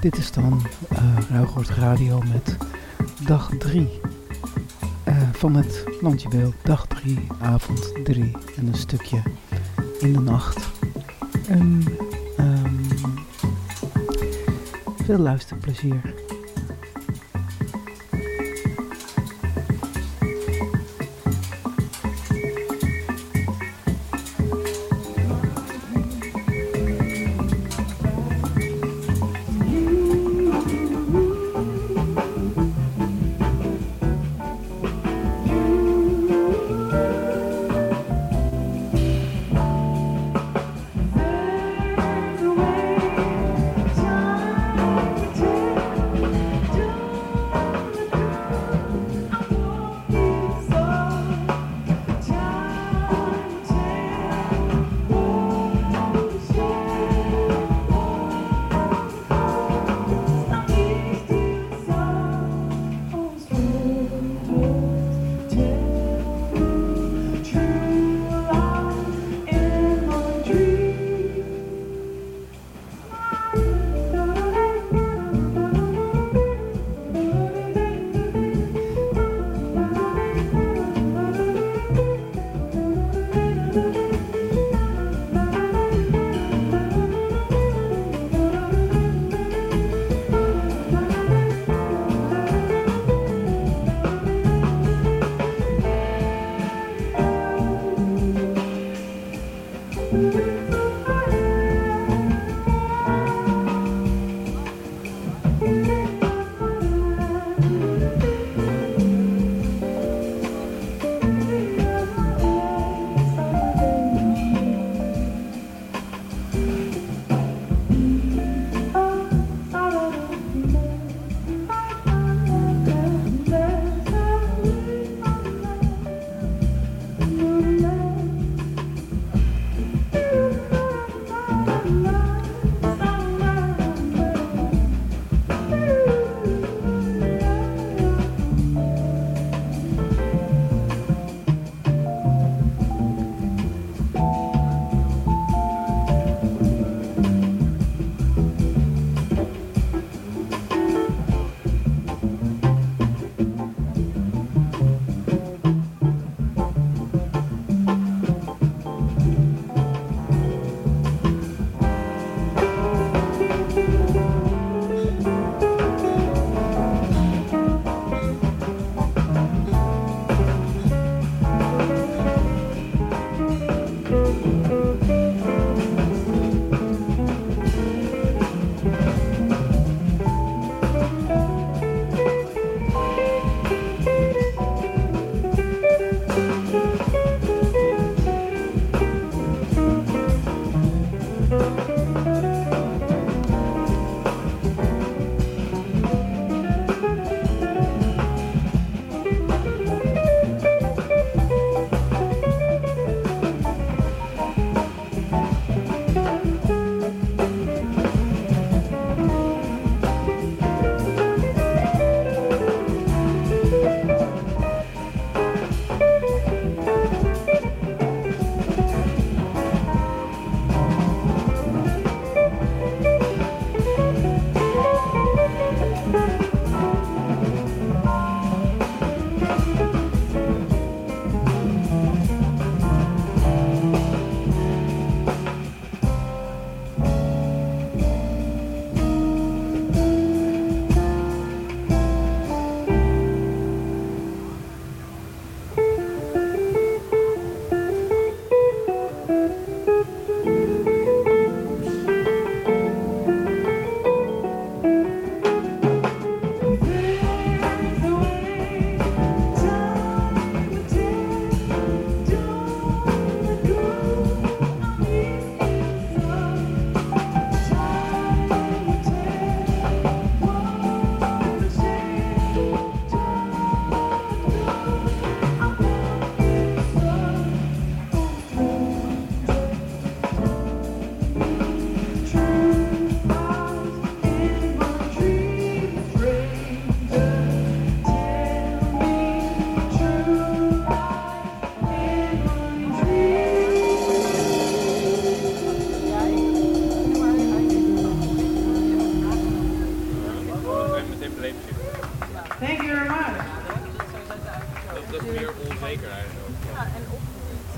dit is dan uh, Radio met dag 3 uh, van het Landje Beeld. Dag 3, avond 3 en een stukje in de nacht. En um, veel luisterplezier.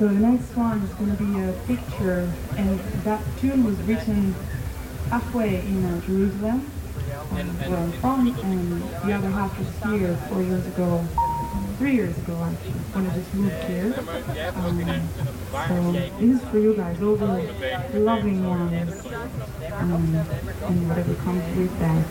So the next one is going to be a picture, and that tune was written halfway in uh, Jerusalem, um, where I'm from, and the other half was here four years ago, three years ago actually, when I just moved here. Um, so this is for you guys, all the loving ones, um, and whatever comes with that.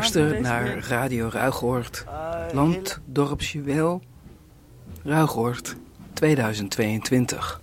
Luister naar Radio Ruigoord, Land, Dorpsjuweel, Ruigoord 2022.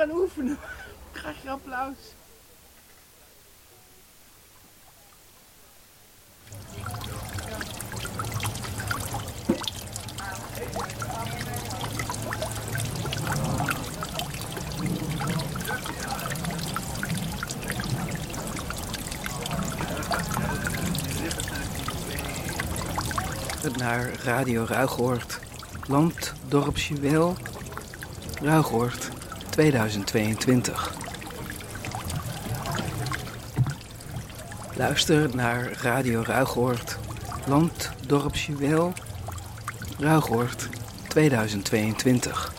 Gaan oefenen. Krijg je applaus. naar Radio Ruigoord. Land, dorpsje. Ruigoord 2022. Luister naar Radio Ruigoord. Land, dorpsje wel. Ruigoord 2022.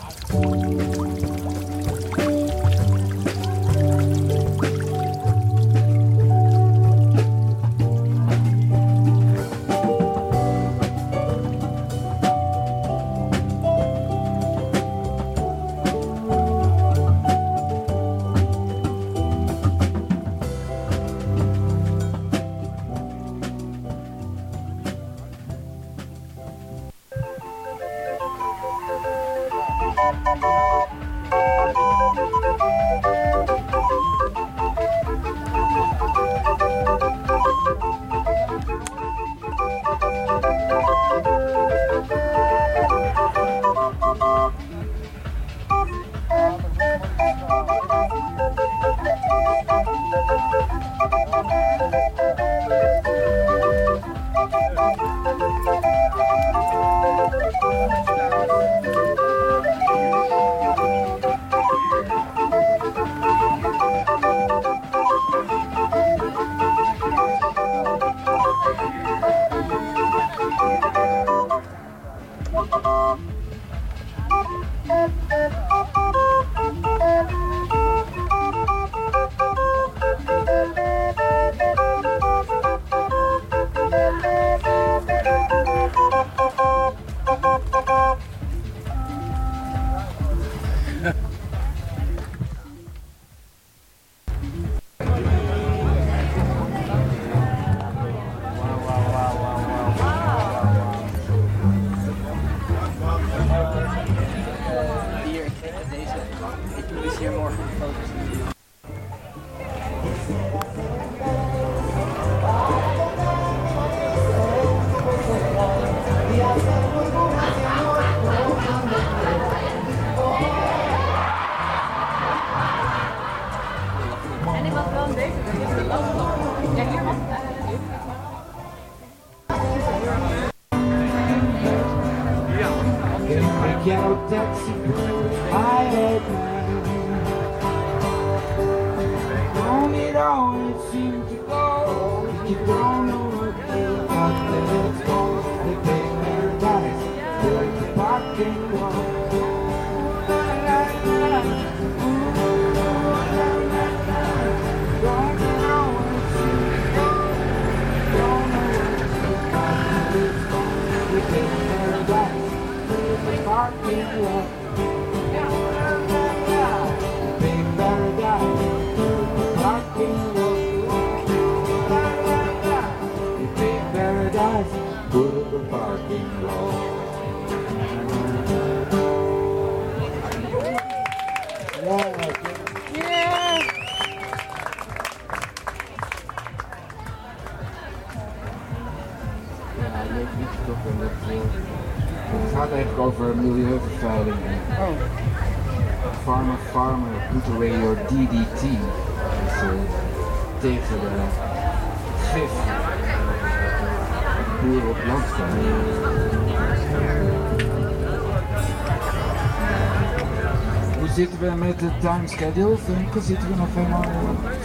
Zitten we met de time schedule? Femke, zitten we nog helemaal...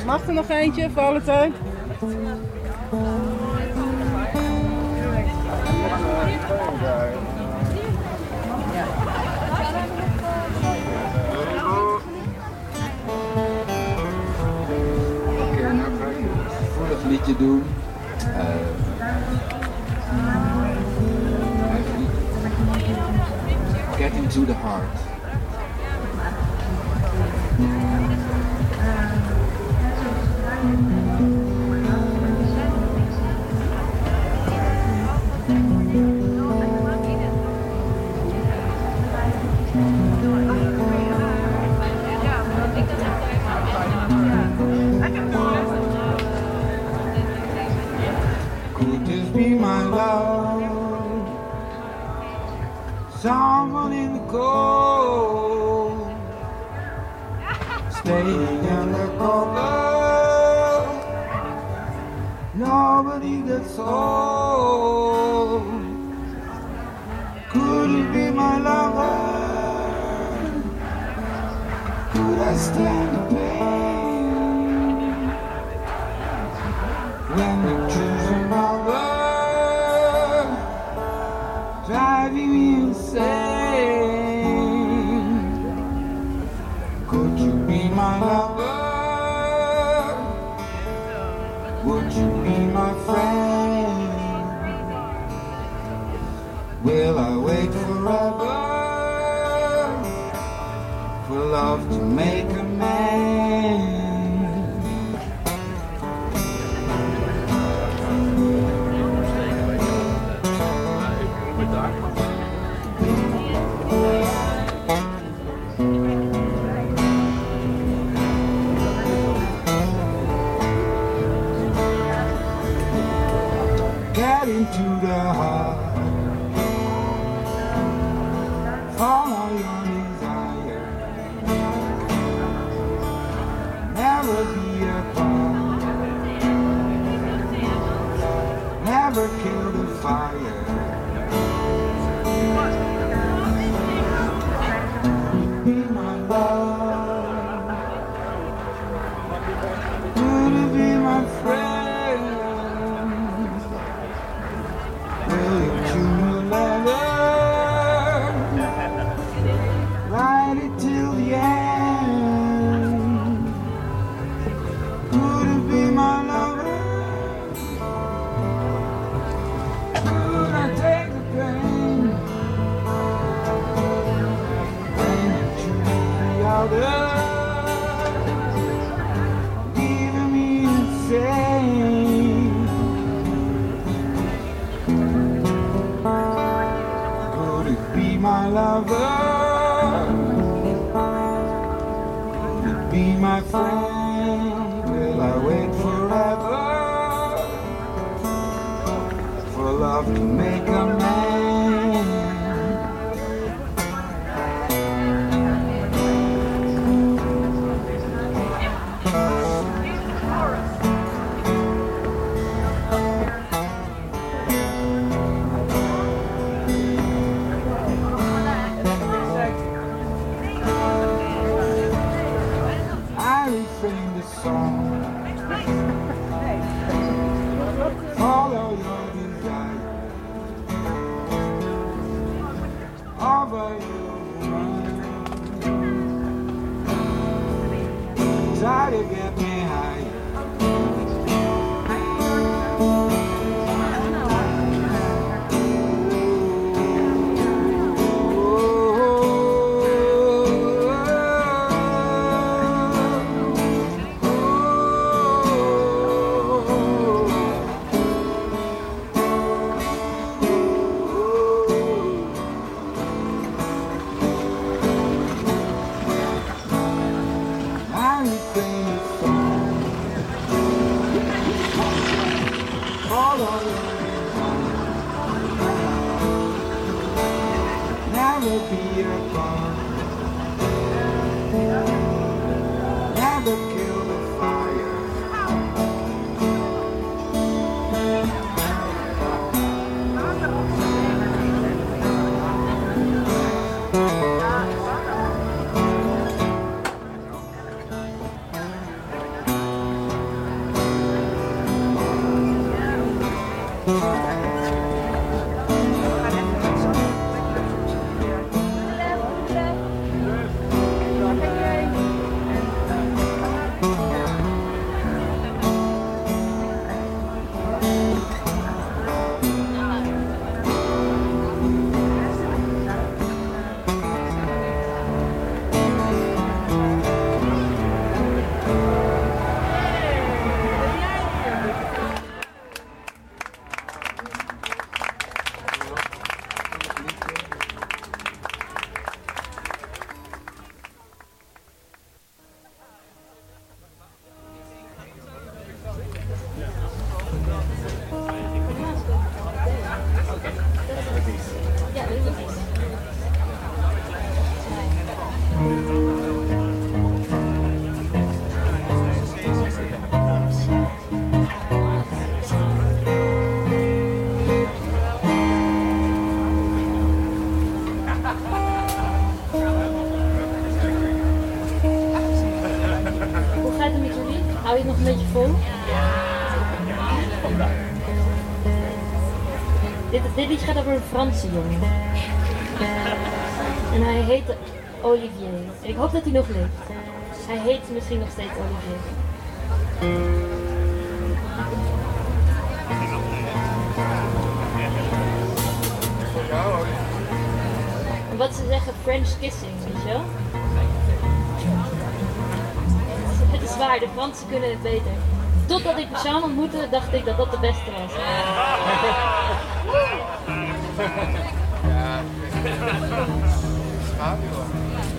Mag er nog eentje, Valentijn? Oké, liedje doen. Uh, Get into the heart. En hij heette Olivier. Ik hoop dat hij nog leeft. Eh, hij heet misschien nog steeds Olivier. Wat ze zeggen, French kissing, weet je wel? Het is waar, de Fransen kunnen het beter. Totdat ik Jean ontmoette, dacht ik dat dat de beste was. Sabe, ó.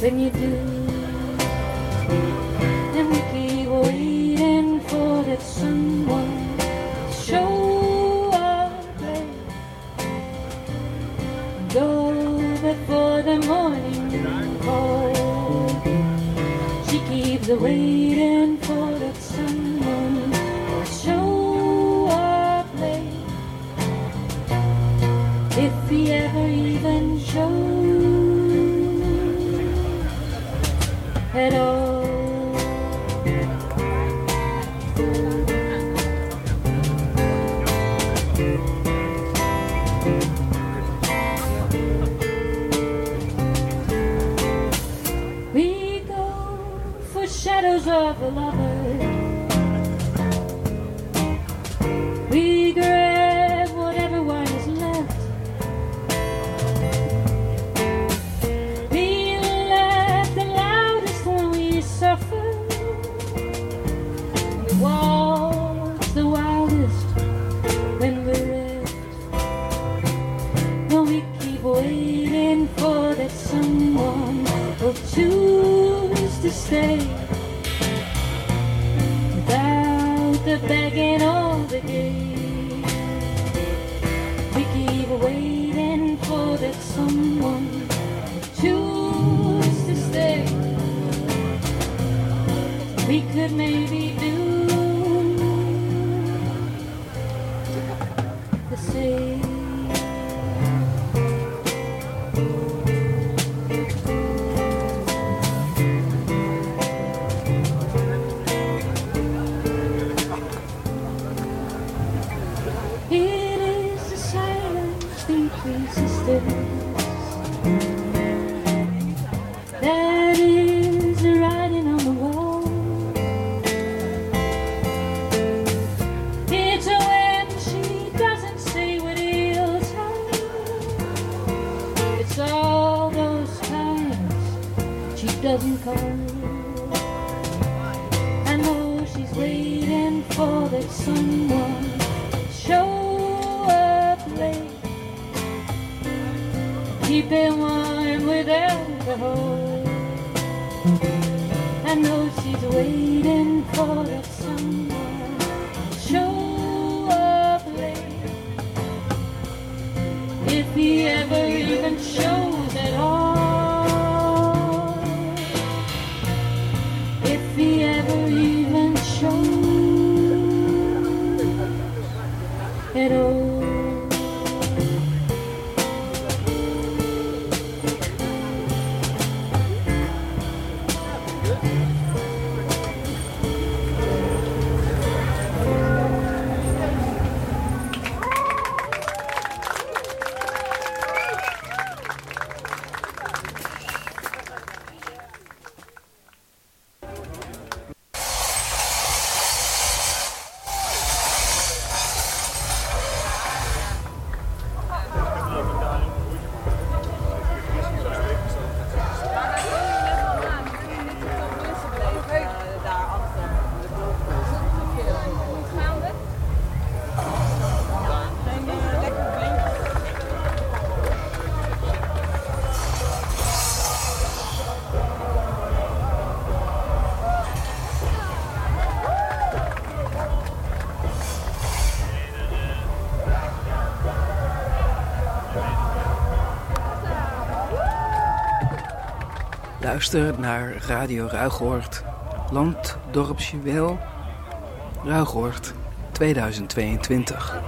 When you do. Show luistert naar Radio Ruigoord, Land, Dorpsje Wel, Ruigoord 2022.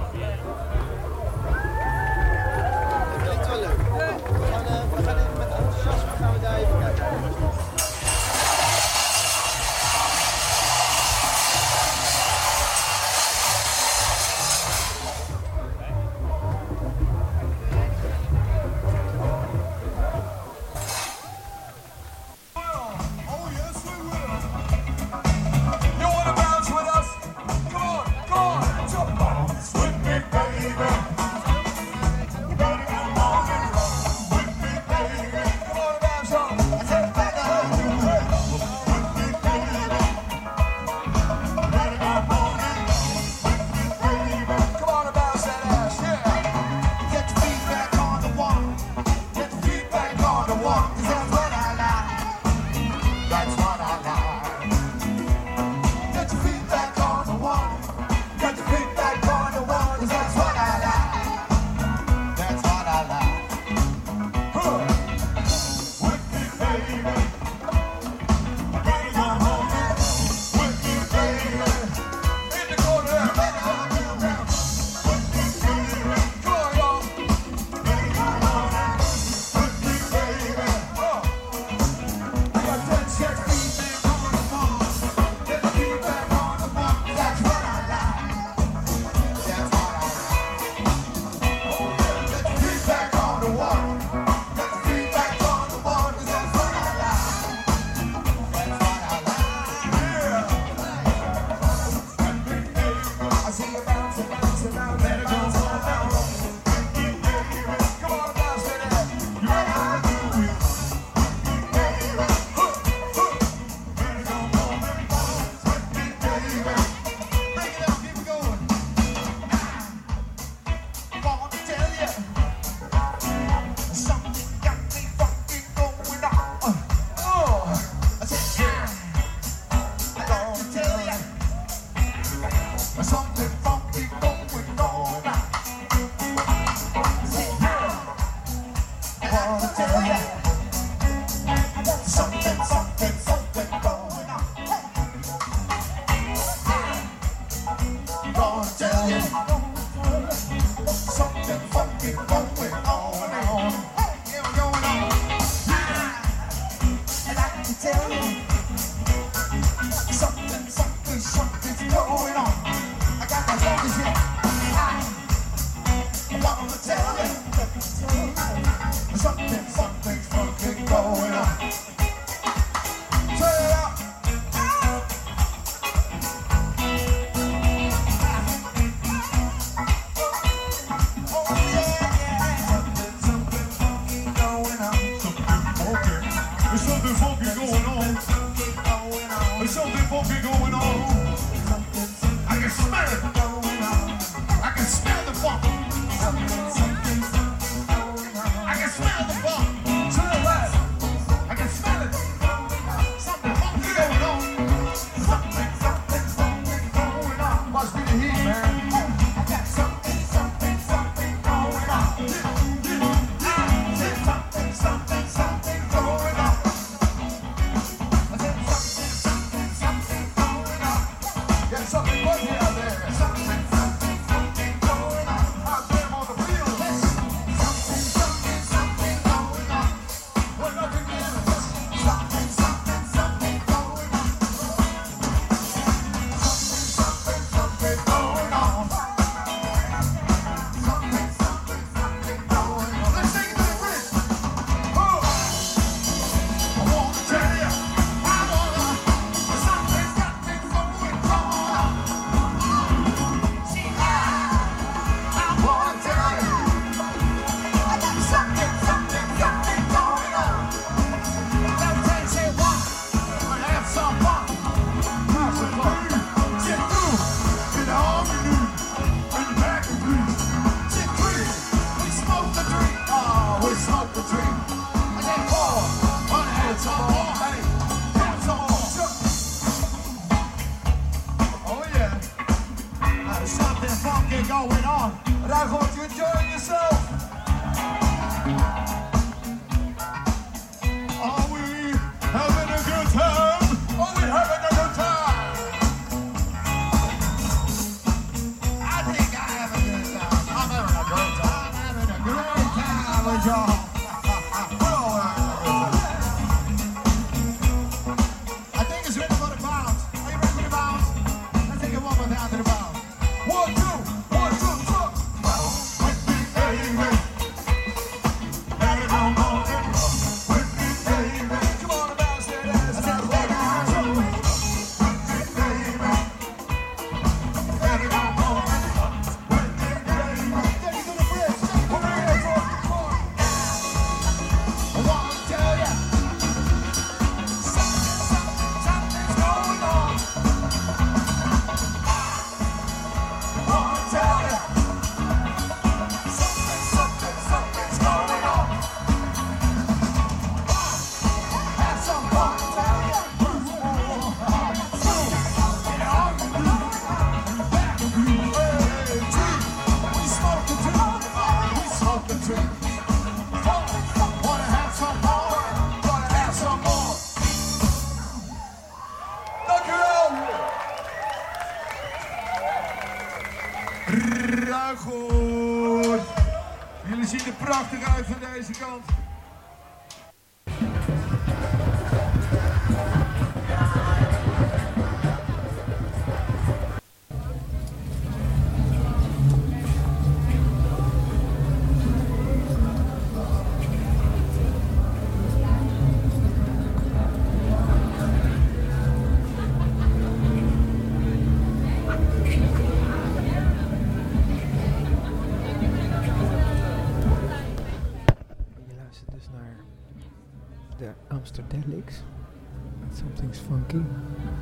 Funky.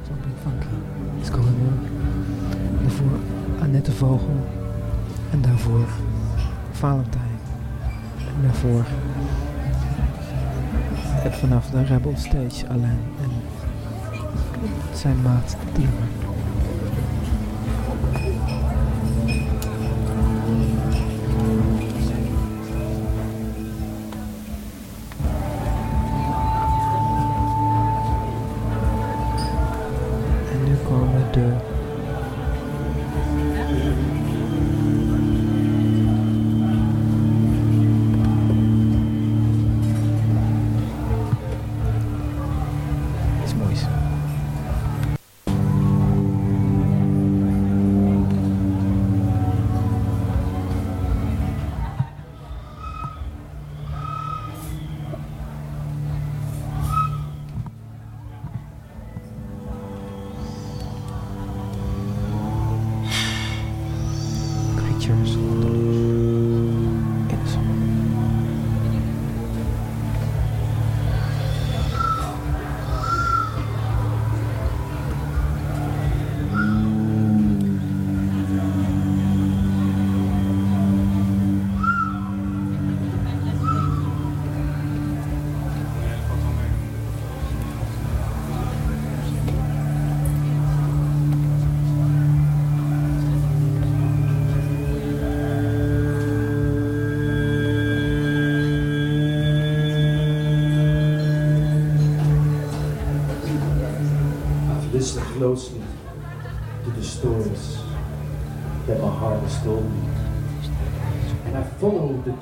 Something funky is going on. Daarvoor Annette Vogel. En daarvoor Valentijn. En daarvoor eh, vanaf de Rebel Stage Alain en zijn maat. En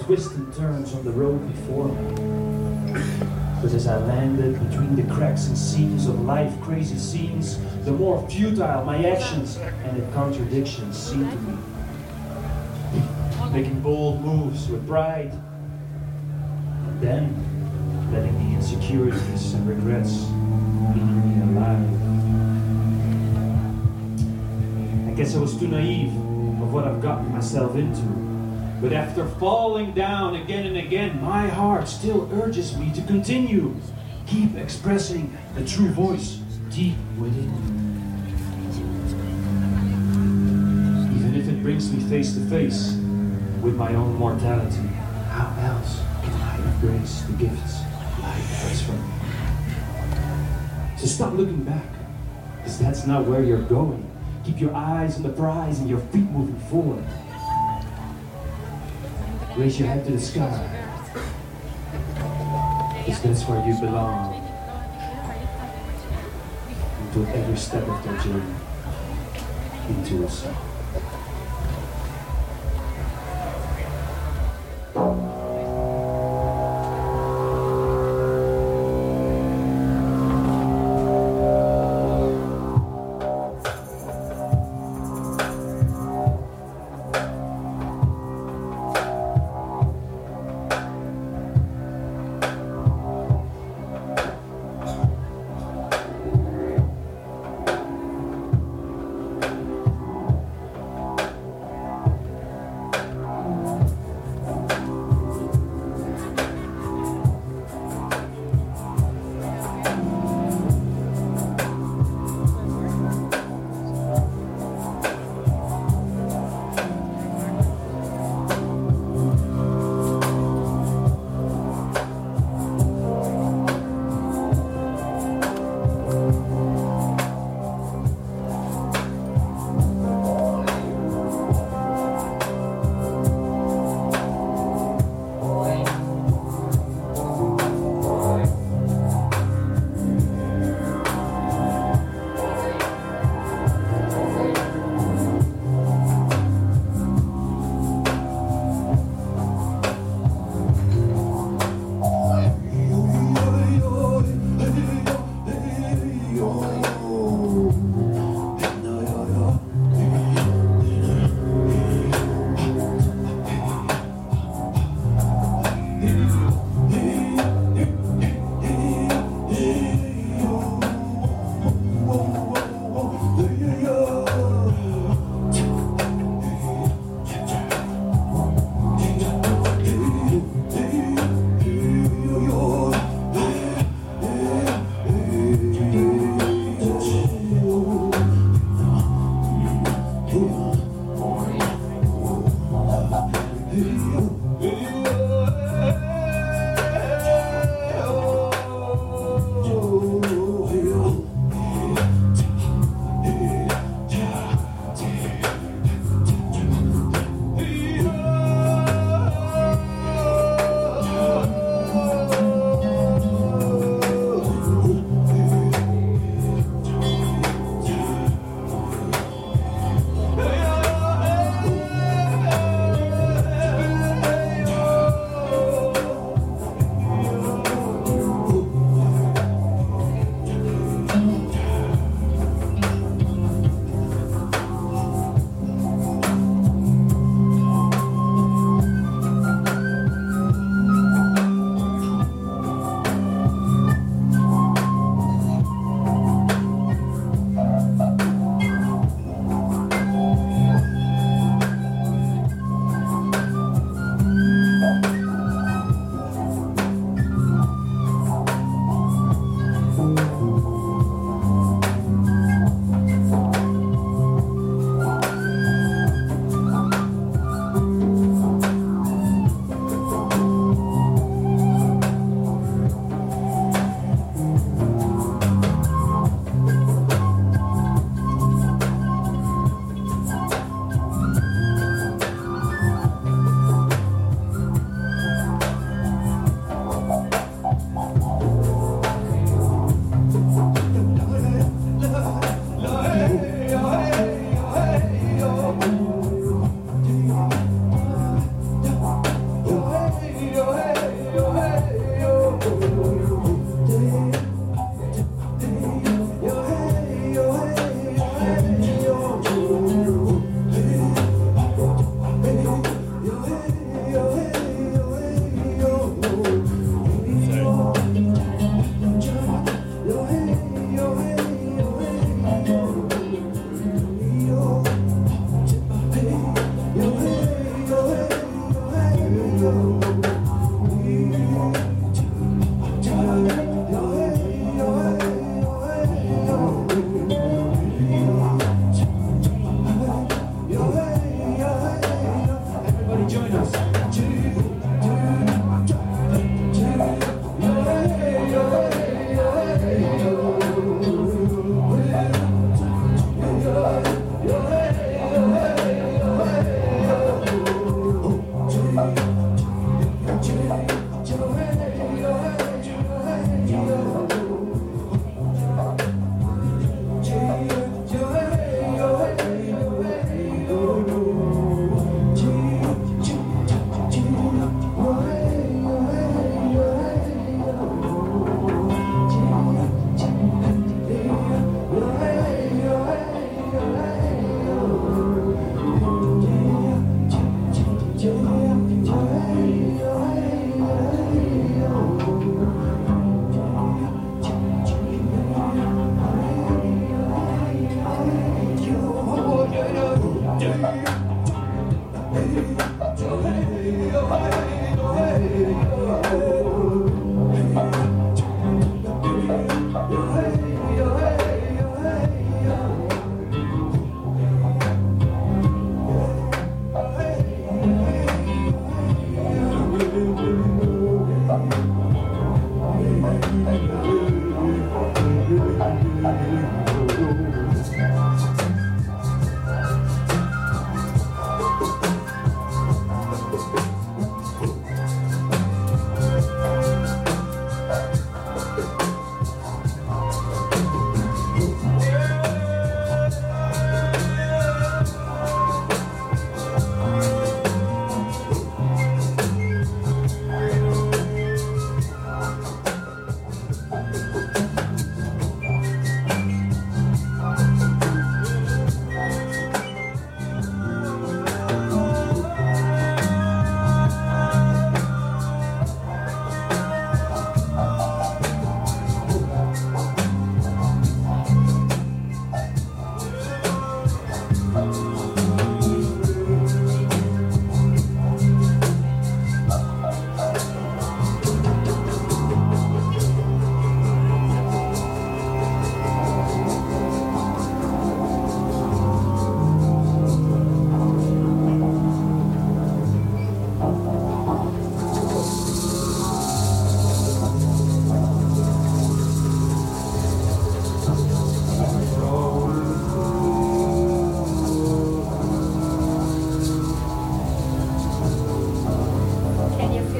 twists and turns on the road before me. But as I landed between the cracks and seams of life crazy scenes, the more futile my actions and the contradictions seemed to me. Making bold moves with pride, and then letting the insecurities and regrets eat me alive. I guess I was too naive of what I've gotten myself into. But after falling down again and again, my heart still urges me to continue. Keep expressing the true voice deep within me. Even if it brings me face to face with my own mortality, how else can I embrace the gifts life has for me? So stop looking back, because that's not where you're going. Keep your eyes on the prize and your feet moving forward. Raise your head to the sky, because that's where you belong. Into every step of the journey, into a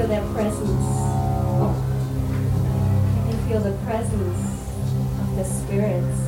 feel their presence. I can feel the presence of the spirits.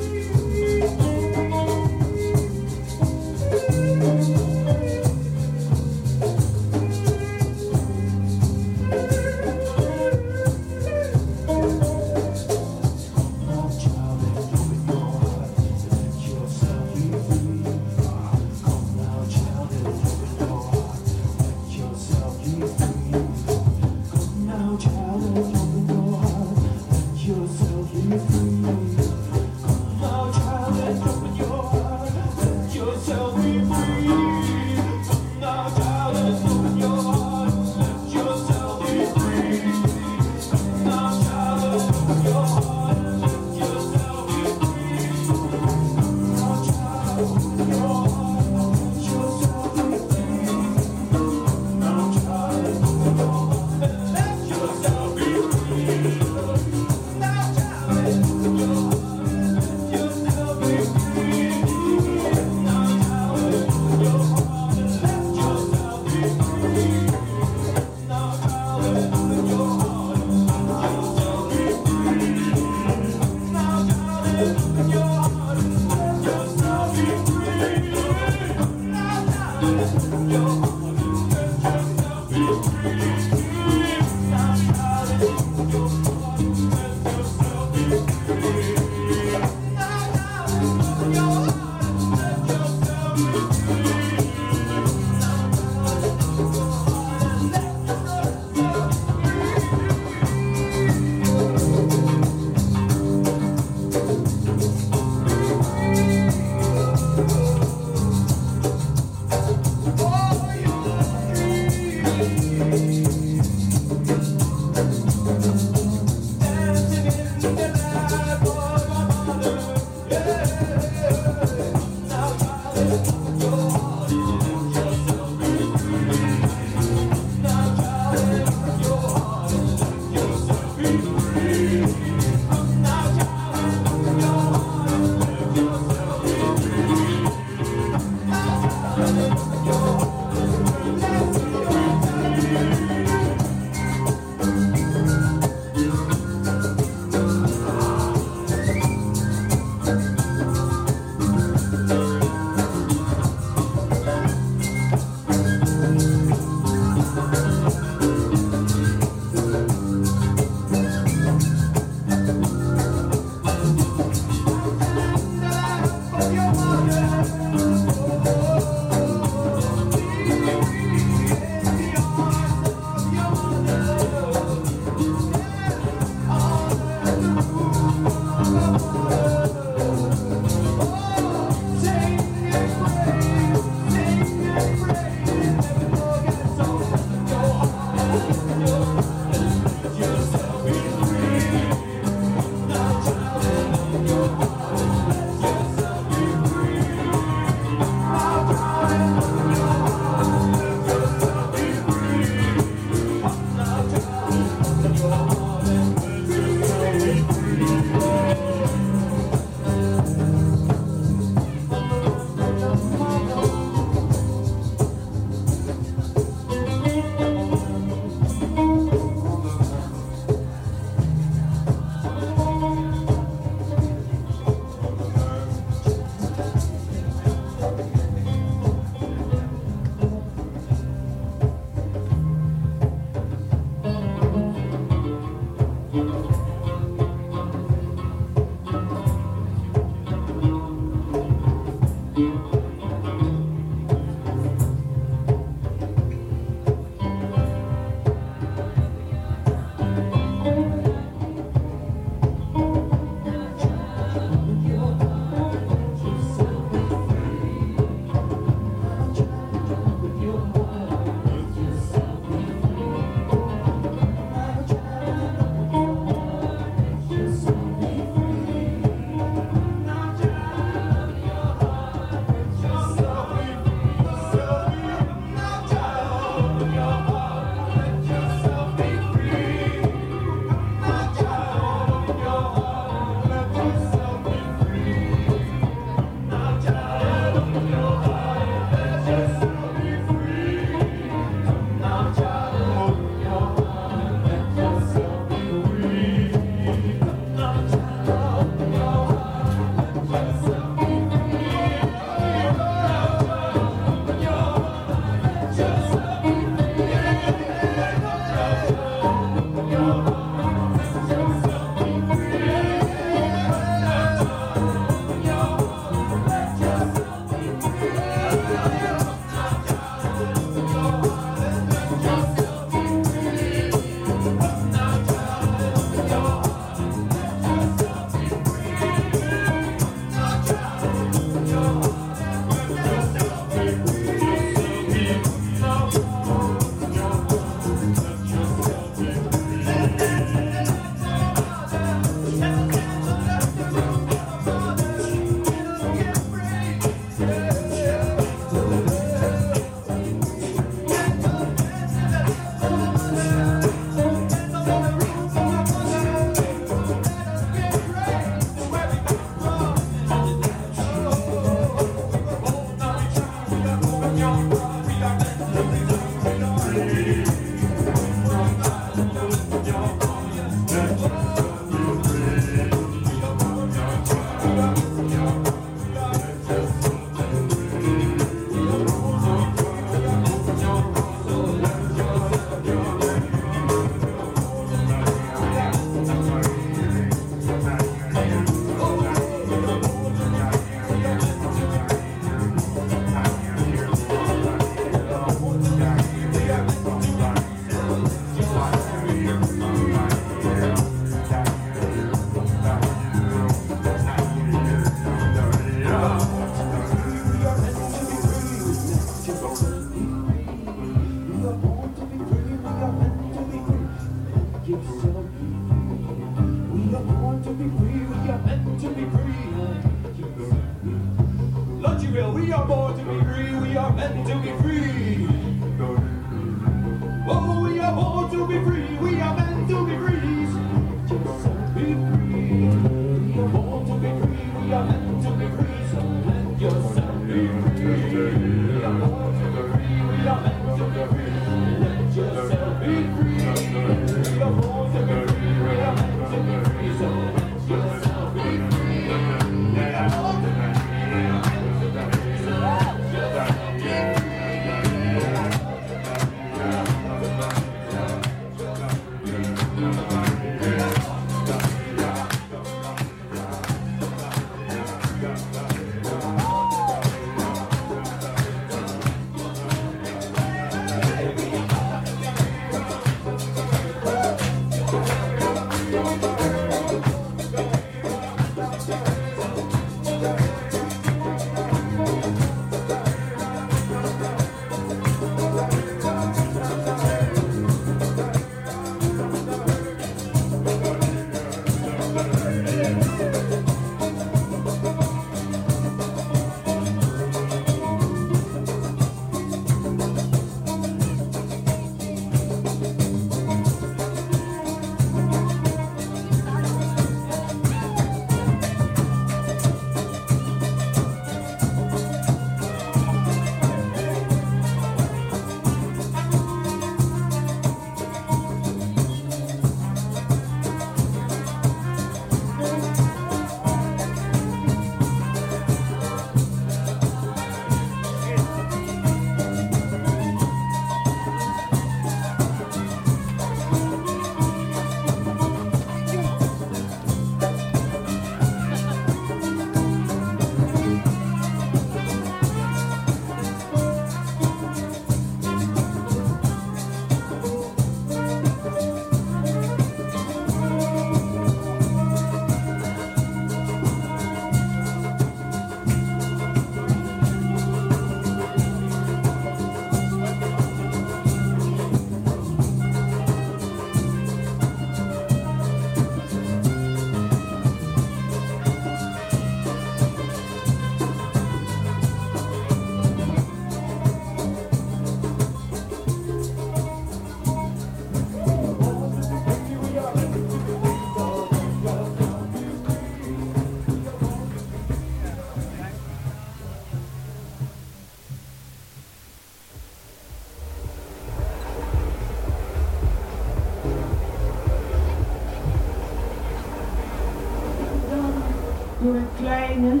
Kleine,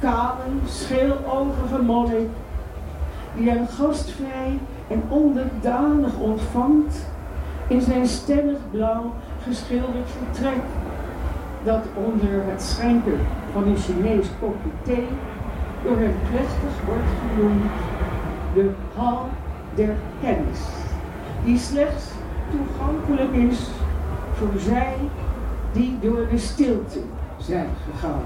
kale, scheeloogige monnik die hem gastvrij en onderdanig ontvangt in zijn stellig blauw geschilderd vertrek dat onder het schenken van een Chinees kopje thee door hem plechtig wordt genoemd de hal der kennis, die slechts toegankelijk is voor zij die door de stilte zijn gegaan.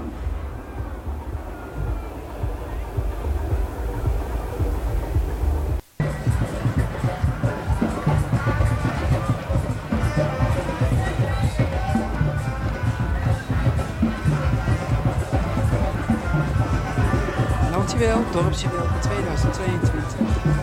Landjewel, Dorpsjewel 2022.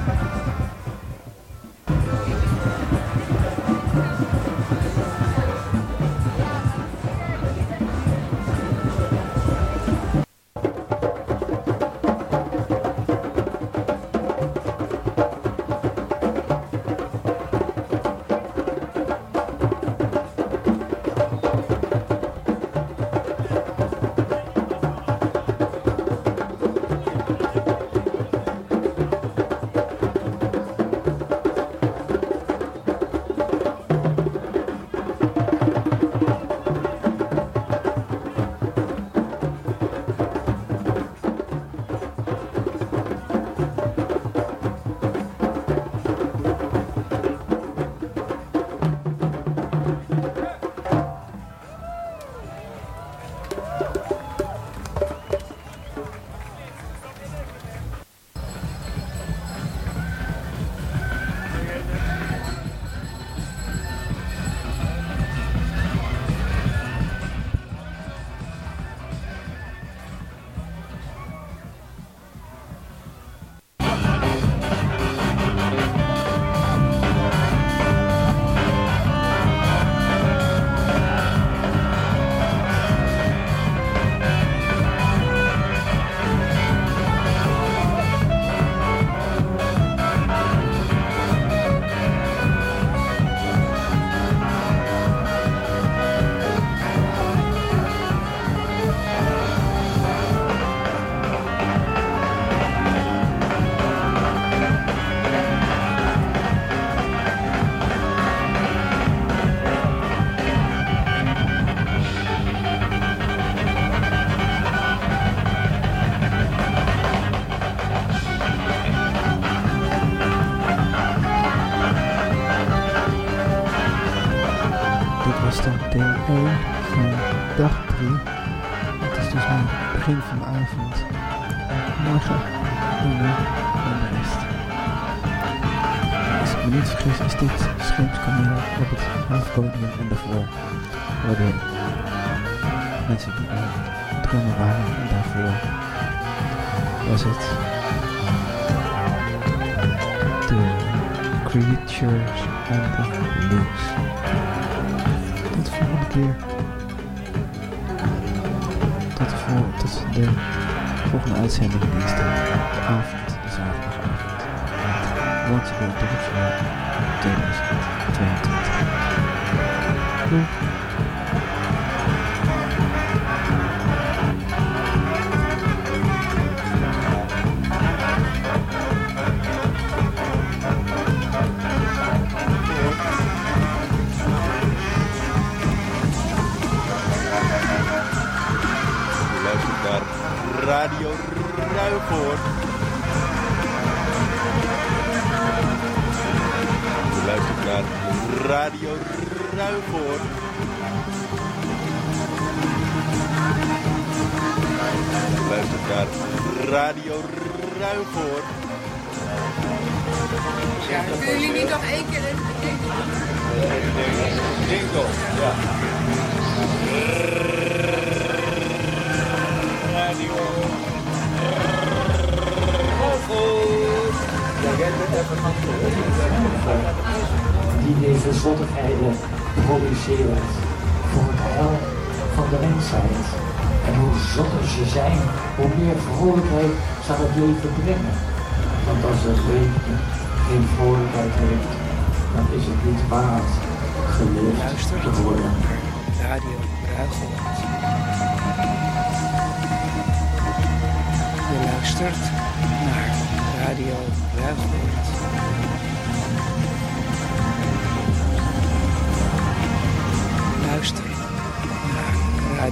1 van dag 3. Het is dus nu begin van de avond. Morgen doen we de rest. Als ik me niet vergis is dit Scheepskameel op het Hoofdpodium en daarvoor worden mensen die aan drummen waren en daarvoor was het The Creatures and the loose. Keer. Tot de, vol- tot de volgende uitzending die is de, de avond, de zaterdagavond. Want je dorpsjaar 2022. Doei. Mensheid. En hoe zotter ze zijn, hoe meer vrolijkheid zal het leven brengen. Want als het leven geen vrolijkheid heeft, dan is het niet waard geleefd te worden. Radio Ruigoord. Je luistert naar Radio Ruigoord.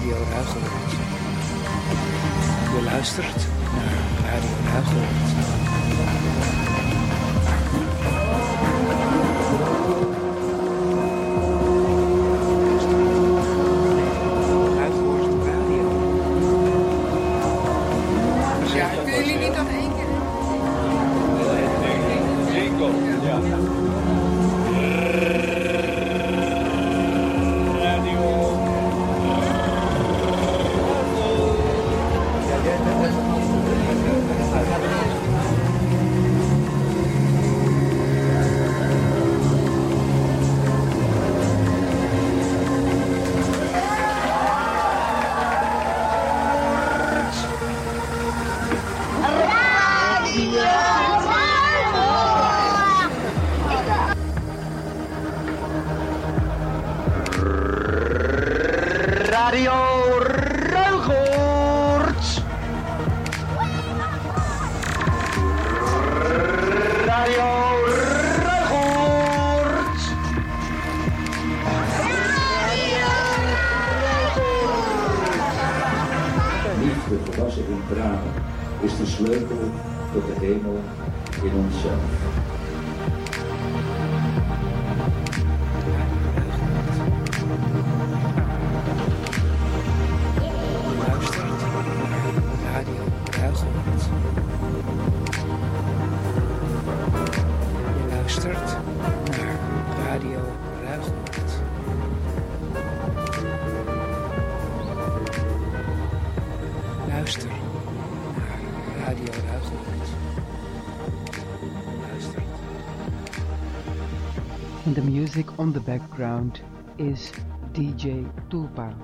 Radio Ruigoord. Je luistert naar Radio Ruigoord. On the background is DJ Tulpa.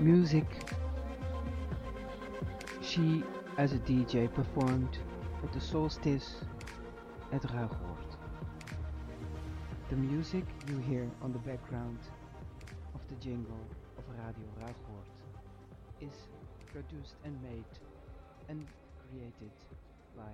Music she as a DJ performed at the solstice at Ruigoord. The music you hear on the background of the jingle of Radio Ruigoord is produced and made and created by